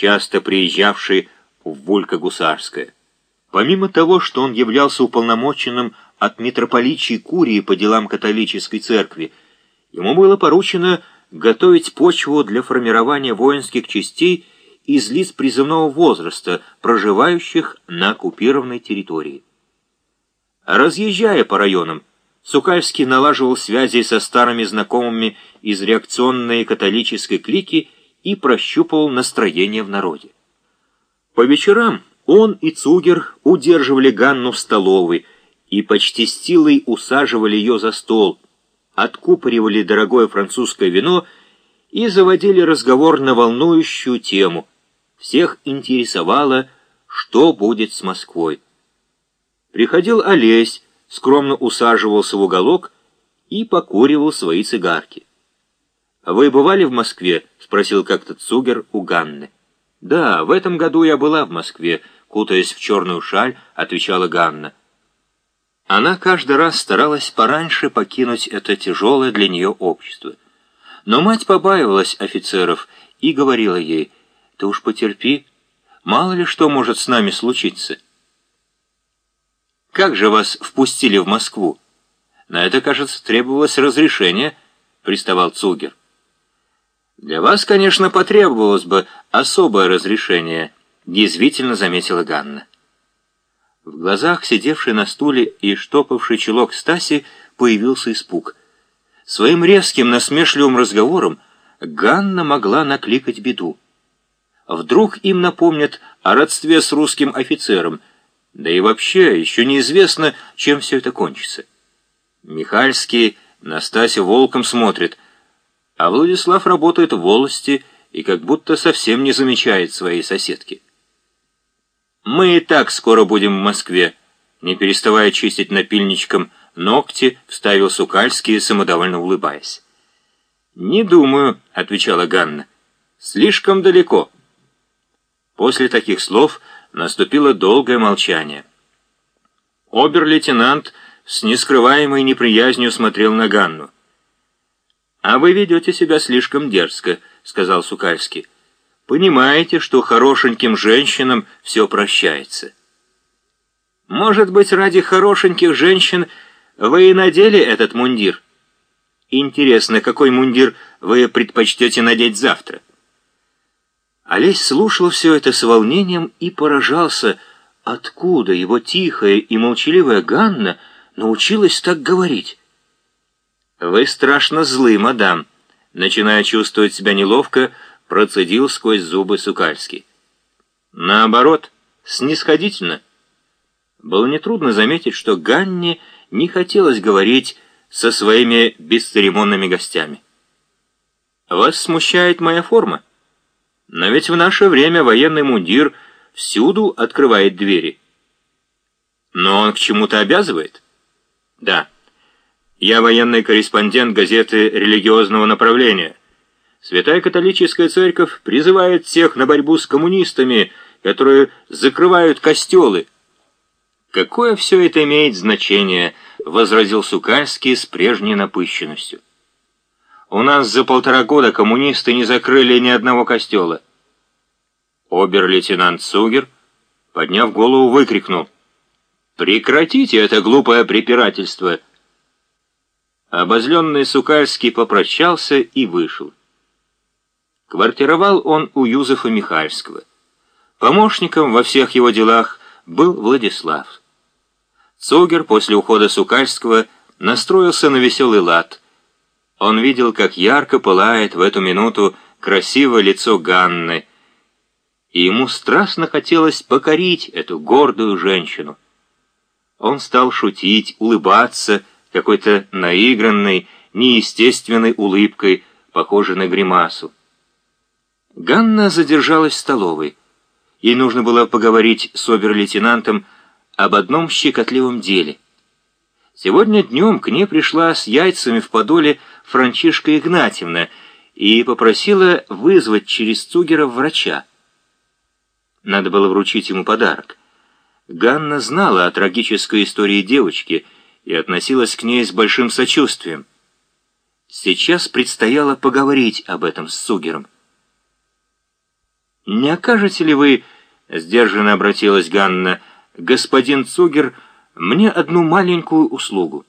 часто приезжавший в Вулька-Гусарское. Помимо того, что он являлся уполномоченным от митрополичьей Курии по делам католической церкви, ему было поручено готовить почву для формирования воинских частей из лиц призывного возраста, проживающих на оккупированной территории. Разъезжая по районам, Сукальский налаживал связи со старыми знакомыми из реакционной католической клики и прощупывал настроение в народе. По вечерам он и Цугер удерживали Ганну в столовой и почти с силой усаживали ее за стол, откупоривали дорогое французское вино и заводили разговор на волнующую тему. Всех интересовало, что будет с Москвой. Приходил Олесь, скромно усаживался в уголок и покуривал свои цигарки. «Вы бывали в Москве?» — спросил как-то Цугер у Ганны. «Да, в этом году я была в Москве», — кутаясь в черную шаль, отвечала Ганна. Она каждый раз старалась пораньше покинуть это тяжелое для нее общество. Но мать побаивалась офицеров и говорила ей, «Ты уж потерпи, мало ли что может с нами случиться». «Как же вас впустили в Москву?» «На это, кажется, требовалось разрешение», — приставал Цугер. «Для вас, конечно, потребовалось бы особое разрешение», — язвительно заметила Ганна. В глазах, сидевшей на стуле и штопавший чулок Стаси, появился испуг. Своим резким, насмешливым разговором Ганна могла накликать беду. Вдруг им напомнят о родстве с русским офицером, да и вообще еще неизвестно, чем все это кончится. Михальский на Стасю волком смотрит — а Владислав работает в волости и как будто совсем не замечает своей соседки. «Мы и так скоро будем в Москве», не переставая чистить напильничком ногти, вставил Сукальский, самодовольно улыбаясь. «Не думаю», — отвечала Ганна. «Слишком далеко». После таких слов наступило долгое молчание. Обер-лейтенант с нескрываемой неприязнью смотрел на Ганну. «А вы ведете себя слишком дерзко», — сказал Сукальский. «Понимаете, что хорошеньким женщинам все прощается». «Может быть, ради хорошеньких женщин вы и надели этот мундир?» «Интересно, какой мундир вы предпочтете надеть завтра?» Олесь слушал все это с волнением и поражался, откуда его тихая и молчаливая Ганна научилась так говорить. «Вы страшно злы, мадам», начиная чувствовать себя неловко, процедил сквозь зубы Сукальский. Наоборот, снисходительно. Было нетрудно заметить, что Ганне не хотелось говорить со своими бесцеремонными гостями. «Вас смущает моя форма? Но ведь в наше время военный мундир всюду открывает двери. Но он к чему-то обязывает?» «Да». Я военный корреспондент газеты религиозного направления. Святая католическая церковь призывает всех на борьбу с коммунистами, которые закрывают костелы. «Какое все это имеет значение?» — возразил Сукальский с прежней напыщенностью. «У нас за полтора года коммунисты не закрыли ни одного костела». Обер-лейтенант Сугер, подняв голову, выкрикнул. «Прекратите это глупое препирательство!» Обозленный Сукальский попрощался и вышел. Квартировал он у Юзефа Михальского. Помощником во всех его делах был Владислав. Цугер после ухода Сукальского настроился на веселый лад. Он видел, как ярко пылает в эту минуту красивое лицо Ганны, и ему страстно хотелось покорить эту гордую женщину. Он стал шутить, улыбаться, какой-то наигранной, неестественной улыбкой, похожей на гримасу. Ганна задержалась в столовой. Ей нужно было поговорить с обер-лейтенантом об одном щекотливом деле. Сегодня днем к ней пришла с яйцами в подоле Франчишка Игнатьевна и попросила вызвать через Цугера врача. Надо было вручить ему подарок. Ганна знала о трагической истории девочки — и относилась к ней с большим сочувствием. Сейчас предстояло поговорить об этом с Сугером. Не окажете ли вы, — сдержанно обратилась Ганна, — господин Цугер, мне одну маленькую услугу?